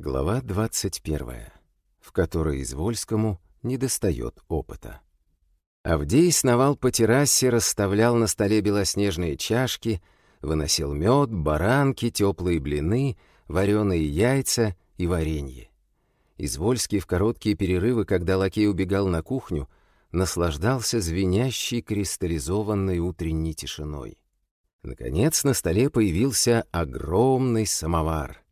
Глава 21, в которой Извольскому недостает опыта. Авдей сновал по террасе, расставлял на столе белоснежные чашки, выносил мед, баранки, теплые блины, вареные яйца и варенье. Извольский в короткие перерывы, когда лакей убегал на кухню, наслаждался звенящей кристаллизованной утренней тишиной. Наконец на столе появился огромный самовар —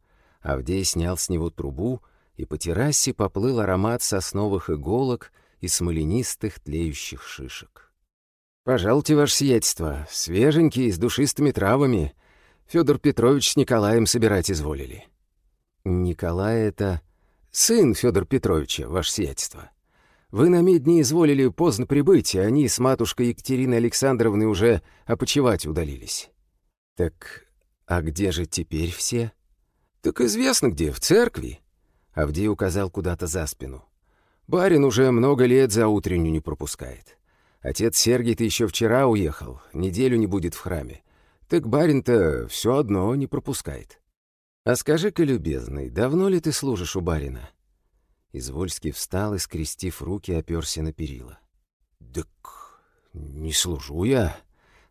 Авдей снял с него трубу, и по террасе поплыл аромат сосновых иголок и смоленистых тлеющих шишек. «Пожалуйте, ваше сиятельство, свеженькие, с душистыми травами. Федор Петрович с Николаем собирать изволили». «Николай — это сын Федор Петровича, ваше сиятельство. Вы на медне изволили поздно прибыть, а они с матушкой Екатериной Александровной уже опочивать удалились». «Так а где же теперь все?» «Так известно где, в церкви». Авдей указал куда-то за спину. «Барин уже много лет за утреннюю не пропускает. Отец Сергий-то еще вчера уехал, неделю не будет в храме. Так барин-то все одно не пропускает». «А скажи-ка, любезный, давно ли ты служишь у барина?» Извольский встал и, скрестив руки, оперся на перила. «Так не служу я.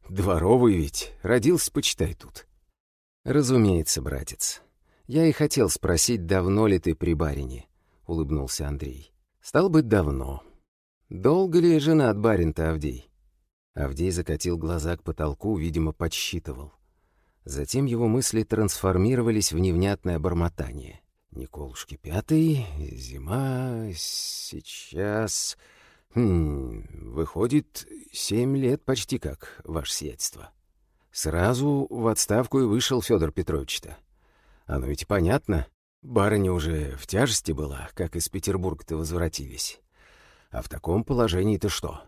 Дворовый ведь. Родился, почитай, тут». «Разумеется, братец. «Я и хотел спросить, давно ли ты при барине?» — улыбнулся Андрей. «Стал быть, давно. Долго ли женат барин-то Авдей?» Авдей закатил глаза к потолку, видимо, подсчитывал. Затем его мысли трансформировались в невнятное бормотание. «Николушки пятый, зима, сейчас...» хм, «Выходит, семь лет почти как, ваше сиятельство. Сразу в отставку и вышел Федор Петрович-то. Оно ведь понятно. Барыня уже в тяжести была, как из Петербурга-то возвратились. А в таком положении-то что?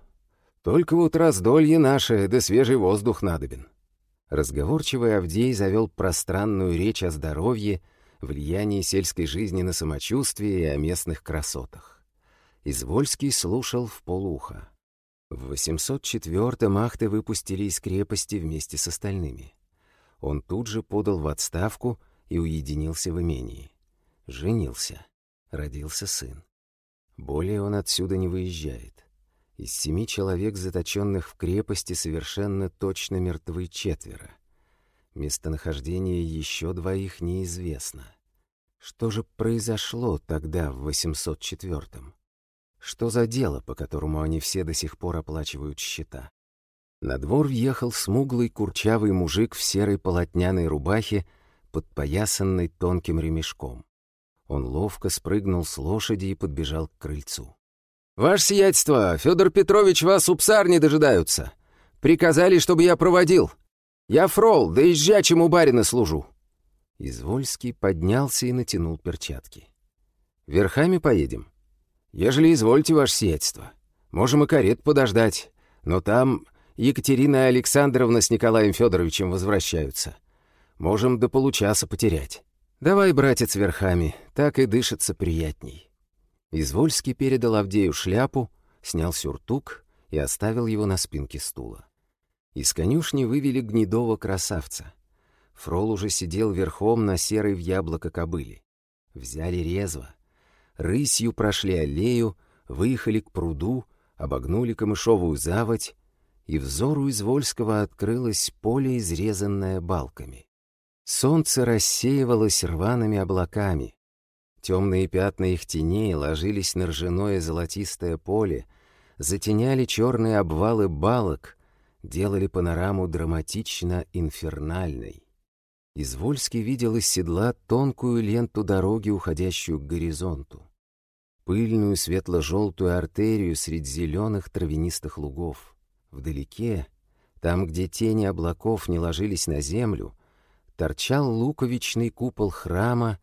Только вот раздолье наше, да свежий воздух надобен. Разговорчивый Авдей завел пространную речь о здоровье, влиянии сельской жизни на самочувствие и о местных красотах. Извольский слушал в полуха. В 804-м Ахты выпустили из крепости вместе с остальными. Он тут же подал в отставку и уединился в имении. Женился. Родился сын. Более он отсюда не выезжает. Из семи человек, заточенных в крепости, совершенно точно мертвы четверо. Местонахождение еще двоих неизвестно. Что же произошло тогда в 804-м? Что за дело, по которому они все до сих пор оплачивают счета? На двор въехал смуглый курчавый мужик в серой полотняной рубахе подпоясанный тонким ремешком. Он ловко спрыгнул с лошади и подбежал к крыльцу. «Ваше сиятельство, Федор Петрович вас у псарни дожидаются. Приказали, чтобы я проводил. Я фрол, да езжачему барина служу». Извольский поднялся и натянул перчатки. «Верхами поедем?» «Ежели извольте, ваше сиятельство. Можем и карет подождать, но там Екатерина Александровна с Николаем Федоровичем возвращаются. Можем до получаса потерять. Давай, братец, верхами, так и дышится приятней». Извольский передал Авдею шляпу, снял сюртук и оставил его на спинке стула. Из конюшни вывели гнедого красавца. Фрол уже сидел верхом на серой в яблоко кобыле. Взяли резво. Рысью прошли аллею, выехали к пруду, обогнули камышовую заводь, и взору Извольского открылось поле, изрезанное балками. Солнце рассеивалось рваными облаками. Темные пятна их теней ложились на ржаное золотистое поле, затеняли черные обвалы балок, делали панораму драматично-инфернальной. Извольский видел из седла тонкую ленту дороги, уходящую к горизонту. Пыльную светло-желтую артерию среди зеленых травянистых лугов. Вдалеке, там, где тени облаков не ложились на землю, торчал луковичный купол храма,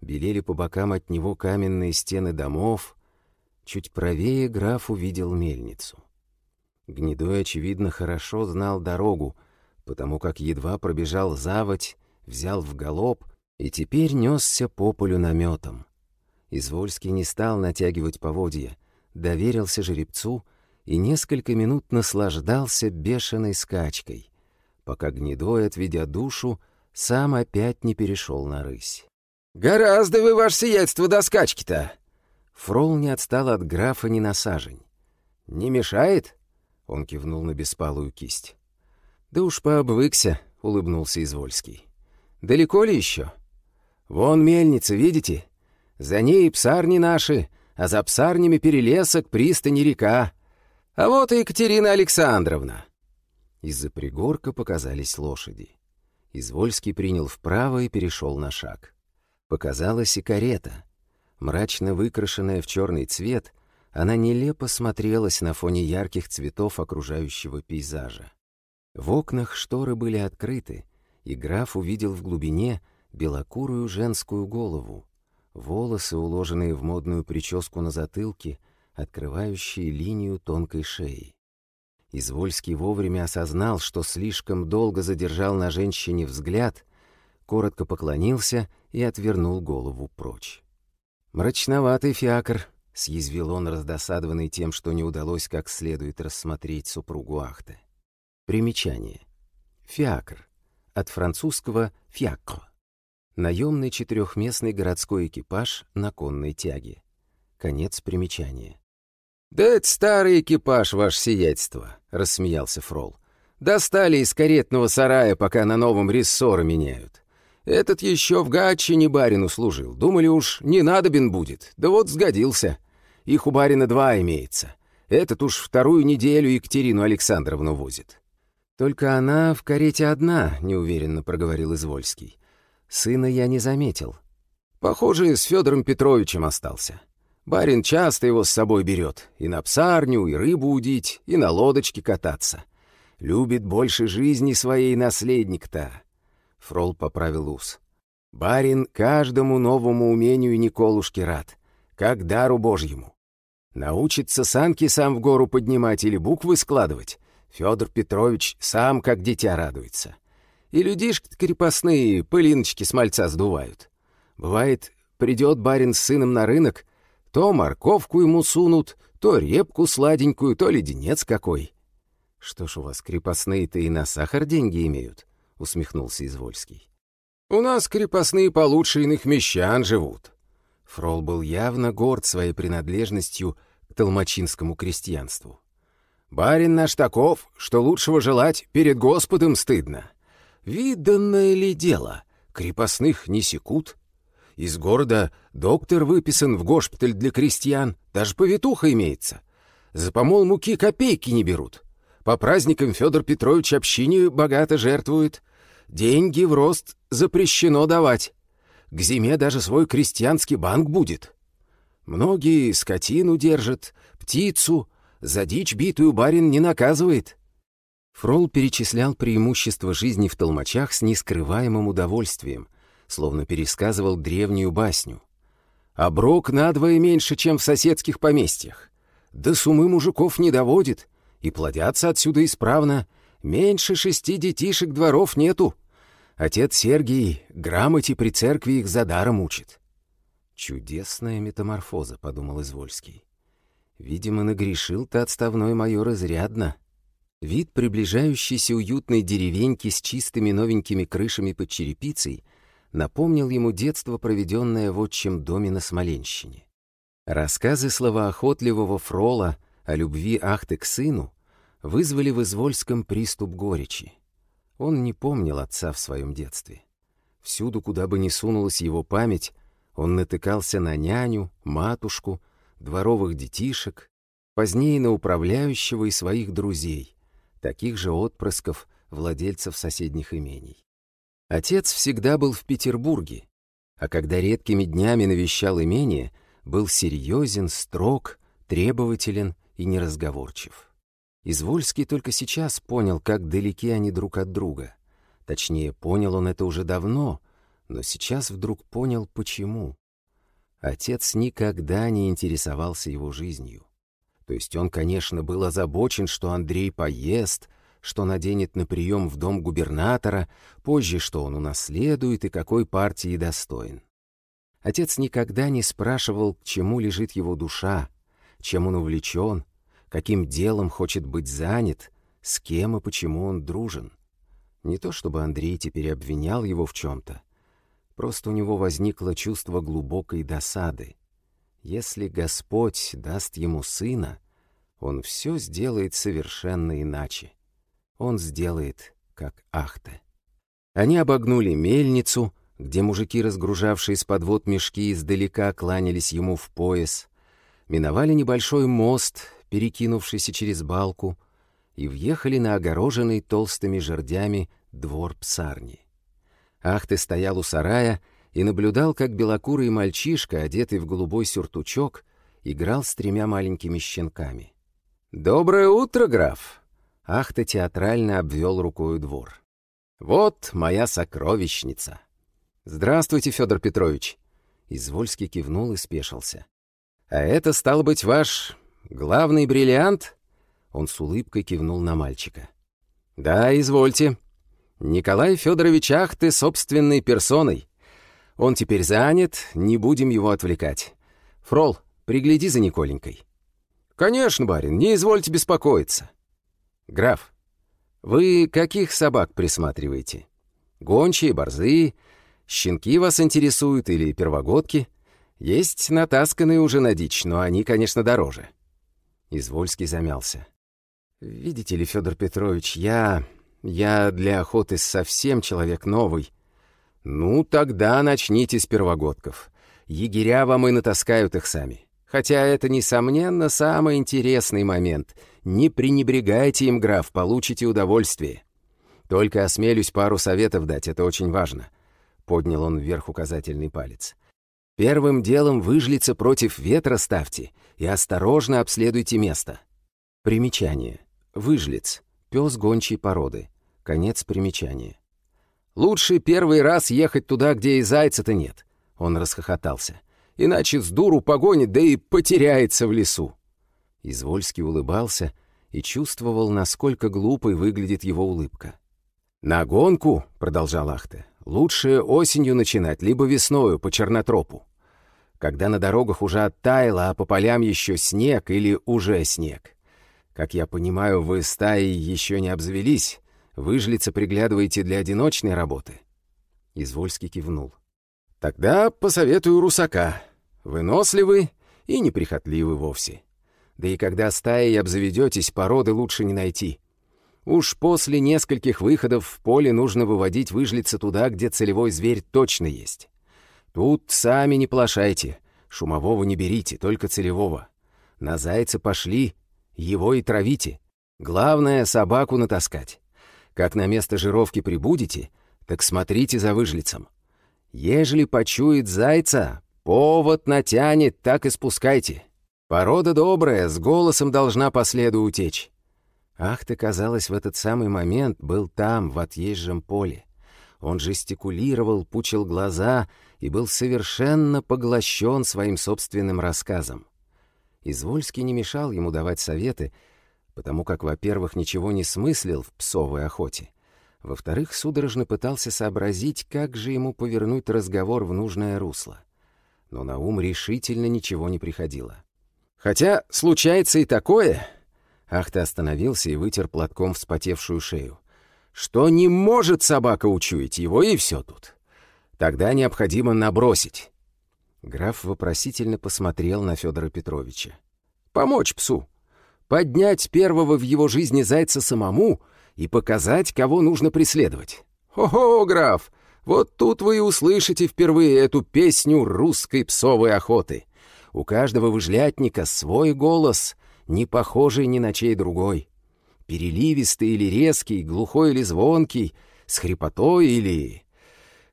белели по бокам от него каменные стены домов. Чуть правее граф увидел мельницу. Гнедой, очевидно, хорошо знал дорогу, потому как едва пробежал заводь, взял в галоп и теперь несся по полю наметом. Извольский не стал натягивать поводья, доверился жеребцу и несколько минут наслаждался бешеной скачкой, пока Гнедой, отведя душу, сам опять не перешел на рысь. «Гораздо вы, ваше сиятельство, до скачки-то!» Фрол не отстал от графа ни на сажень. «Не мешает?» — он кивнул на беспалую кисть. «Да уж пообвыкся», — улыбнулся Извольский. «Далеко ли еще?» «Вон мельница, видите? За ней псарни наши, а за псарнями перелесок, пристань река. А вот и Екатерина Александровна». Из-за пригорка показались лошади. Извольский принял вправо и перешел на шаг. Показалась и карета. Мрачно выкрашенная в черный цвет, она нелепо смотрелась на фоне ярких цветов окружающего пейзажа. В окнах шторы были открыты, и граф увидел в глубине белокурую женскую голову, волосы, уложенные в модную прическу на затылке, открывающие линию тонкой шеи. Извольский вовремя осознал, что слишком долго задержал на женщине взгляд, коротко поклонился и отвернул голову прочь. «Мрачноватый фиакр», — съязвил он, раздосадованный тем, что не удалось как следует рассмотреть супругу Ахты. Примечание. Фиакр. От французского «фиакр». Наемный четырехместный городской экипаж на конной тяге. Конец примечания. «Да это старый экипаж, ваше сиятельство», — рассмеялся Фрол. «Достали из каретного сарая, пока на новом рессоры меняют. Этот еще в Гатчине барину служил. Думали уж, не надобен будет. Да вот сгодился. Их у барина два имеется. Этот уж вторую неделю Екатерину Александровну возит». «Только она в карете одна», — неуверенно проговорил Извольский. «Сына я не заметил». «Похоже, с Федором Петровичем остался. Барин часто его с собой берет, и на псарню, и рыбу удить, и на лодочке кататься. Любит больше жизни своей наследник-то. Фрол поправил ус. Барин каждому новому умению Николушке рад, как дару божьему. Научится санки сам в гору поднимать или буквы складывать. Федор Петрович сам как дитя радуется. И людишки крепостные пылиночки с мальца сдувают. Бывает, придет барин с сыном на рынок, то морковку ему сунут, то репку сладенькую, то леденец какой. — Что ж у вас, крепостные-то и на сахар деньги имеют? — усмехнулся Извольский. — У нас крепостные получше иных мещан живут. Фрол был явно горд своей принадлежностью к толмачинскому крестьянству. «Барин наш таков, что лучшего желать перед Господом стыдно. Виданное ли дело? Крепостных не секут, из города доктор выписан в госпиталь для крестьян, даже повитуха имеется. За помол муки копейки не берут. По праздникам Федор Петрович общине богато жертвует. Деньги в рост запрещено давать. К зиме даже свой крестьянский банк будет. Многие скотину держат, птицу, за дичь битую барин не наказывает. Фрол перечислял преимущества жизни в толмачах с нескрываемым удовольствием — словно пересказывал древнюю басню. «Оброк надвое меньше, чем в соседских поместьях. Да сумы мужиков не доводит, и плодятся отсюда исправно. Меньше шести детишек дворов нету. Отец Сергий грамоте при церкви их за даром учит». «Чудесная метаморфоза», — подумал Извольский. «Видимо, нагрешил-то отставной майор изрядно». Вид приближающейся уютной деревеньки с чистыми новенькими крышами под черепицей — напомнил ему детство, проведенное в отчим доме на Смоленщине. Рассказы словоохотливого Фрола о любви Ахты к сыну вызвали в Извольском приступ горечи. Он не помнил отца в своем детстве. Всюду, куда бы ни сунулась его память, он натыкался на няню, матушку, дворовых детишек, позднее на управляющего и своих друзей, таких же отпрысков, владельцев соседних имений. Отец всегда был в Петербурге, а когда редкими днями навещал имение, был серьезен, строг, требователен и неразговорчив. Извольский только сейчас понял, как далеки они друг от друга. Точнее, понял он это уже давно, но сейчас вдруг понял, почему. Отец никогда не интересовался его жизнью. То есть он, конечно, был озабочен, что Андрей поест, что наденет на прием в дом губернатора, позже, что он унаследует и какой партии достоин. Отец никогда не спрашивал, к чему лежит его душа, чем он увлечен, каким делом хочет быть занят, с кем и почему он дружен. Не то чтобы Андрей теперь обвинял его в чем-то. Просто у него возникло чувство глубокой досады. Если Господь даст ему сына, он все сделает совершенно иначе. Он сделает, как Ахте. Они обогнули мельницу, где мужики, разгружавшие с подвод мешки, издалека кланялись ему в пояс, миновали небольшой мост, перекинувшийся через балку, и въехали на огороженный толстыми жердями двор псарни. Ахты стоял у сарая и наблюдал, как белокурый мальчишка, одетый в голубой сюртучок, играл с тремя маленькими щенками. «Доброе утро, граф!» Ахта театрально обвел рукою двор. «Вот моя сокровищница!» «Здравствуйте, Федор Петрович!» Извольский кивнул и спешился. «А это, стал быть, ваш главный бриллиант?» Он с улыбкой кивнул на мальчика. «Да, извольте. Николай Федорович Ахты собственной персоной. Он теперь занят, не будем его отвлекать. Фрол, пригляди за Николенькой». «Конечно, барин, не извольте беспокоиться». «Граф, вы каких собак присматриваете? Гончие, борзые, щенки вас интересуют или первогодки? Есть натасканные уже на дичь, но они, конечно, дороже». Извольский замялся. «Видите ли, Федор Петрович, я я для охоты совсем человек новый. Ну, тогда начните с первогодков. Егеря вам и натаскают их сами. Хотя это, несомненно, самый интересный момент. Не пренебрегайте им, граф, получите удовольствие. Только осмелюсь пару советов дать, это очень важно. Поднял он вверх указательный палец. Первым делом выжлица против ветра ставьте и осторожно обследуйте место. Примечание. Выжлиц. Пес гончей породы. Конец примечания. «Лучше первый раз ехать туда, где и зайца-то нет», — он расхохотался. «Иначе с дуру погонит, да и потеряется в лесу». Извольский улыбался и чувствовал, насколько глупой выглядит его улыбка. «На гонку», — продолжал Ахте, — «лучше осенью начинать, либо весною по чернотропу. Когда на дорогах уже оттаяло, а по полям еще снег или уже снег. Как я понимаю, вы стаей еще не обзавелись. Выжлица приглядываете для одиночной работы?» Извольский кивнул. «Тогда посоветую русака. Выносливы и неприхотливы вовсе. Да и когда стаей обзаведетесь, породы лучше не найти. Уж после нескольких выходов в поле нужно выводить выжлица туда, где целевой зверь точно есть. Тут сами не плашайте, шумового не берите, только целевого. На зайца пошли, его и травите. Главное — собаку натаскать. Как на место жировки прибудете, так смотрите за выжлицем. Ежели почует зайца, повод натянет, так и спускайте. Порода добрая, с голосом должна по следу утечь. Ах ты, казалось, в этот самый момент был там, в отъезжем поле. Он жестикулировал, пучил глаза и был совершенно поглощен своим собственным рассказом. Извольский не мешал ему давать советы, потому как, во-первых, ничего не смыслил в псовой охоте, во-вторых, судорожно пытался сообразить, как же ему повернуть разговор в нужное русло. Но на ум решительно ничего не приходило. «Хотя случается и такое...» Ахта остановился и вытер платком вспотевшую шею. «Что не может собака учуять его, и все тут. Тогда необходимо набросить. Граф вопросительно посмотрел на Федора Петровича. «Помочь псу. Поднять первого в его жизни зайца самому и показать, кого нужно преследовать. Ого, граф, вот тут вы и услышите впервые эту песню русской псовой охоты. У каждого выжлятника свой голос, не похожий ни на чей другой. Переливистый или резкий, глухой или звонкий, с хрипотой или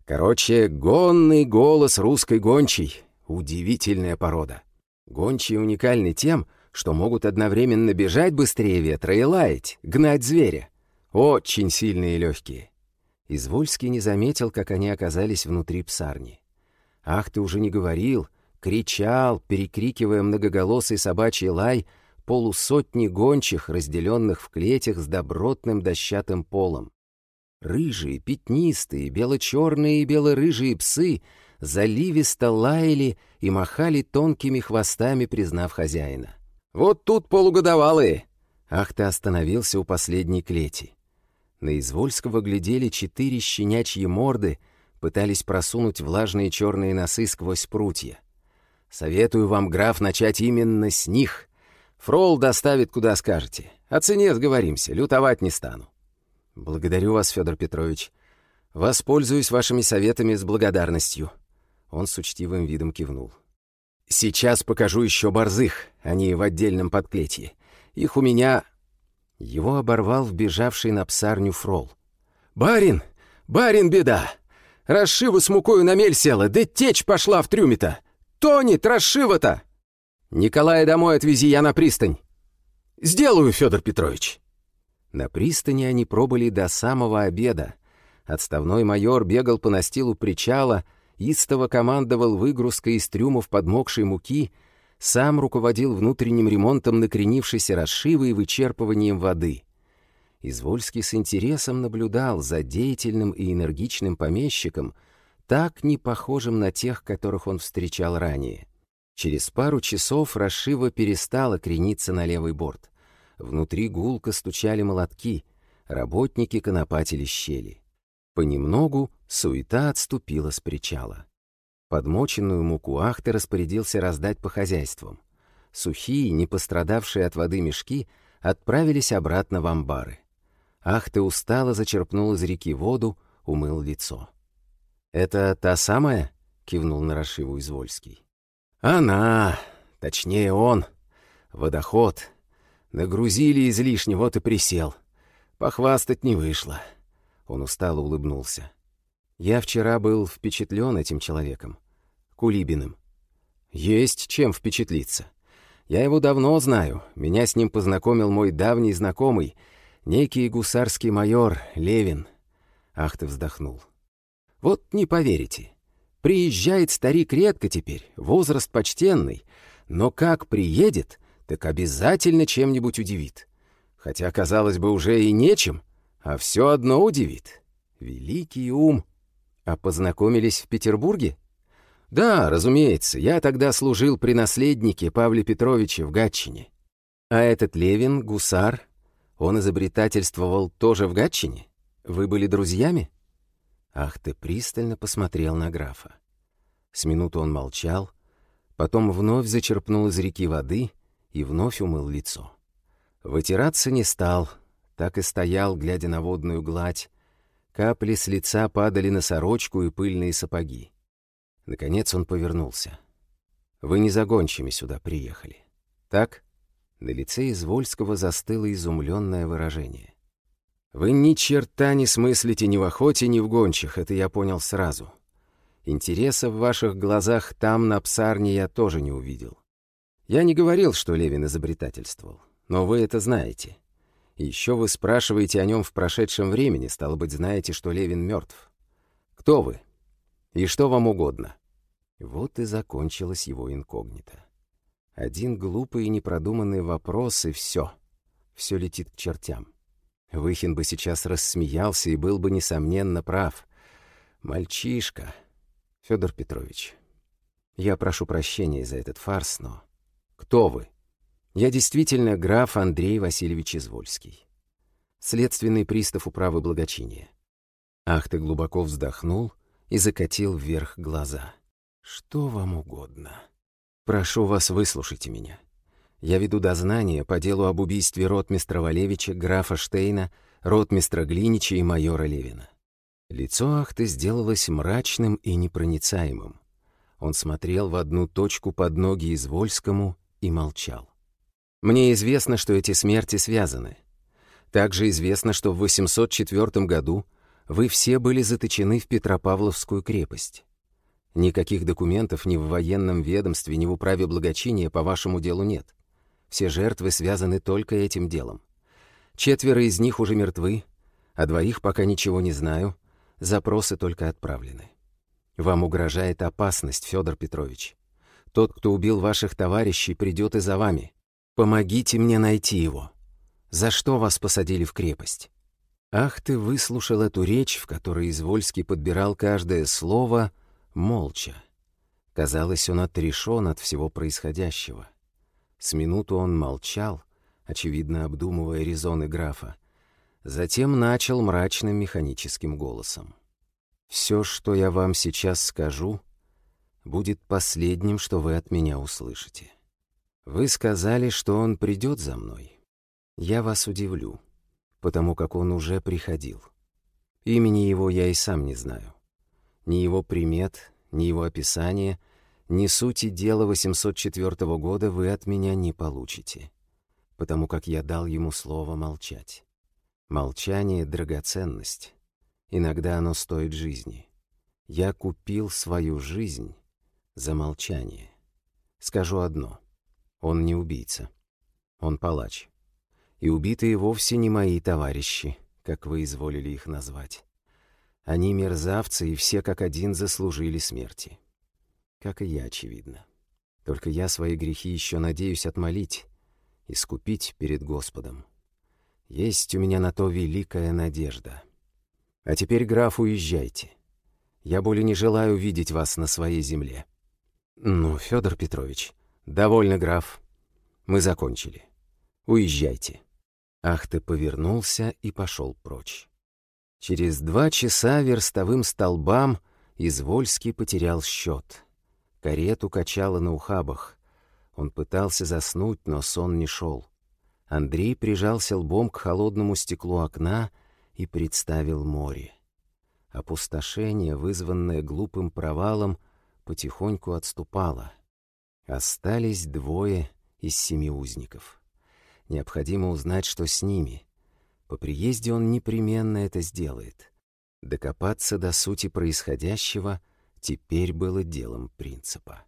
Короче, гонный голос русской гончей. Удивительная порода. Гончие уникальны тем, что могут одновременно бежать быстрее ветра и лаять, гнать зверя. Очень сильные и легкие. Извольский не заметил, как они оказались внутри псарни. Ах, ты уже не говорил, кричал, перекрикивая многоголосый собачий лай полусотни гончих, разделенных в клетях с добротным дощатым полом. Рыжие, пятнистые, бело-черные и бело-рыжие псы заливисто лаяли и махали тонкими хвостами, признав хозяина. «Вот тут полугодовалые!» Ах, ты остановился у последней клети. На Извольского глядели четыре щенячьи морды, пытались просунуть влажные черные носы сквозь прутья. Советую вам, граф, начать именно с них. Фрол доставит, куда скажете. О цене сговоримся, лютовать не стану. Благодарю вас, Федор Петрович. Воспользуюсь вашими советами с благодарностью. Он с учтивым видом кивнул. Сейчас покажу еще борзых, они в отдельном подклетье. Их у меня... Его оборвал вбежавший на псарню фрол. «Барин! Барин, беда! Расшива с мукою на мель села, да течь пошла в трюме-то! Тонет расшива-то! Николая домой отвези, я на пристань!» «Сделаю, Федор Петрович!» На пристани они пробыли до самого обеда. Отставной майор бегал по настилу причала, истово командовал выгрузкой из трюмов подмокшей муки — сам руководил внутренним ремонтом накренившейся расшивы и вычерпыванием воды. Извольский с интересом наблюдал за деятельным и энергичным помещиком, так не похожим на тех, которых он встречал ранее. Через пару часов расшива перестала крениться на левый борт. Внутри гулко стучали молотки, работники конопатили щели. Понемногу суета отступила с причала. Подмоченную муку Ахты распорядился раздать по хозяйствам. Сухие, не пострадавшие от воды мешки отправились обратно в амбары. Ахты устало зачерпнул из реки воду, умыл лицо. «Это та самая?» — кивнул на Рашиву Извольский. «Она! Точнее, он! Водоход! Нагрузили излишне, вот и присел. Похвастать не вышло». Он устало улыбнулся. «Я вчера был впечатлен этим человеком. Кулибиным. Есть чем впечатлиться. Я его давно знаю, меня с ним познакомил мой давний знакомый, некий гусарский майор Левин. Ах ты вздохнул. Вот не поверите. Приезжает старик редко теперь, возраст почтенный, но как приедет, так обязательно чем-нибудь удивит. Хотя, казалось бы, уже и нечем, а все одно удивит. Великий ум. А познакомились в Петербурге? «Да, разумеется, я тогда служил при наследнике Павле Петровиче в Гатчине. А этот Левин, гусар, он изобретательствовал тоже в Гатчине? Вы были друзьями?» Ах ты пристально посмотрел на графа. С минуту он молчал, потом вновь зачерпнул из реки воды и вновь умыл лицо. Вытираться не стал, так и стоял, глядя на водную гладь. Капли с лица падали на сорочку и пыльные сапоги. Наконец он повернулся. «Вы не за гончими сюда приехали, так?» На лице Извольского застыло изумленное выражение. «Вы ни черта не смыслите ни в охоте, ни в гончих, это я понял сразу. Интереса в ваших глазах там, на псарне, я тоже не увидел. Я не говорил, что Левин изобретательствовал, но вы это знаете. Еще вы спрашиваете о нем в прошедшем времени, стало быть, знаете, что Левин мертв. Кто вы? И что вам угодно?» Вот и закончилось его инкогнито. Один глупый и непродуманный вопрос, и все. Все летит к чертям. Выхин бы сейчас рассмеялся и был бы, несомненно, прав. Мальчишка. Федор Петрович, я прошу прощения за этот фарс, но... Кто вы? Я действительно граф Андрей Васильевич Извольский. Следственный пристав управы благочиния. Ах, ты глубоко вздохнул — и закатил вверх глаза. «Что вам угодно? Прошу вас, выслушайте меня. Я веду дознание по делу об убийстве ротмистра Валевича, графа Штейна, ротмистра Глинича и майора Левина». Лицо Ахты сделалось мрачным и непроницаемым. Он смотрел в одну точку под ноги Извольскому и молчал. «Мне известно, что эти смерти связаны. Также известно, что в 804 году вы все были заточены в Петропавловскую крепость. Никаких документов ни в военном ведомстве, ни в управе благочиния по вашему делу нет. Все жертвы связаны только этим делом. Четверо из них уже мертвы, а двоих пока ничего не знаю, запросы только отправлены. Вам угрожает опасность, Федор Петрович. Тот, кто убил ваших товарищей, придет и за вами. Помогите мне найти его. За что вас посадили в крепость? Ах, ты выслушал эту речь, в которой Извольский подбирал каждое слово, молча. Казалось, он отрешен от всего происходящего. С минуту он молчал, очевидно обдумывая резоны графа. Затем начал мрачным механическим голосом. Все, что я вам сейчас скажу, будет последним, что вы от меня услышите. Вы сказали, что он придет за мной. Я вас удивлю, потому как он уже приходил. Имени его я и сам не знаю. Ни его примет, ни его описания, ни сути дела 804 года вы от меня не получите, потому как я дал ему слово молчать. Молчание — драгоценность. Иногда оно стоит жизни. Я купил свою жизнь за молчание. Скажу одно. Он не убийца. Он палач. И убитые вовсе не мои товарищи, как вы изволили их назвать. Они мерзавцы, и все как один заслужили смерти. Как и я, очевидно. Только я свои грехи еще надеюсь отмолить, искупить перед Господом. Есть у меня на то великая надежда. А теперь, граф, уезжайте. Я более не желаю видеть вас на своей земле. Ну, Федор Петрович, довольно, граф. Мы закончили. Уезжайте. Ах ты повернулся и пошел прочь. Через два часа верстовым столбам Извольский потерял счет. Карету качало на ухабах. Он пытался заснуть, но сон не шел. Андрей прижался лбом к холодному стеклу окна и представил море. Опустошение, вызванное глупым провалом, потихоньку отступало. Остались двое из семи узников. Необходимо узнать, что с ними. По приезде он непременно это сделает. Докопаться до сути происходящего теперь было делом принципа.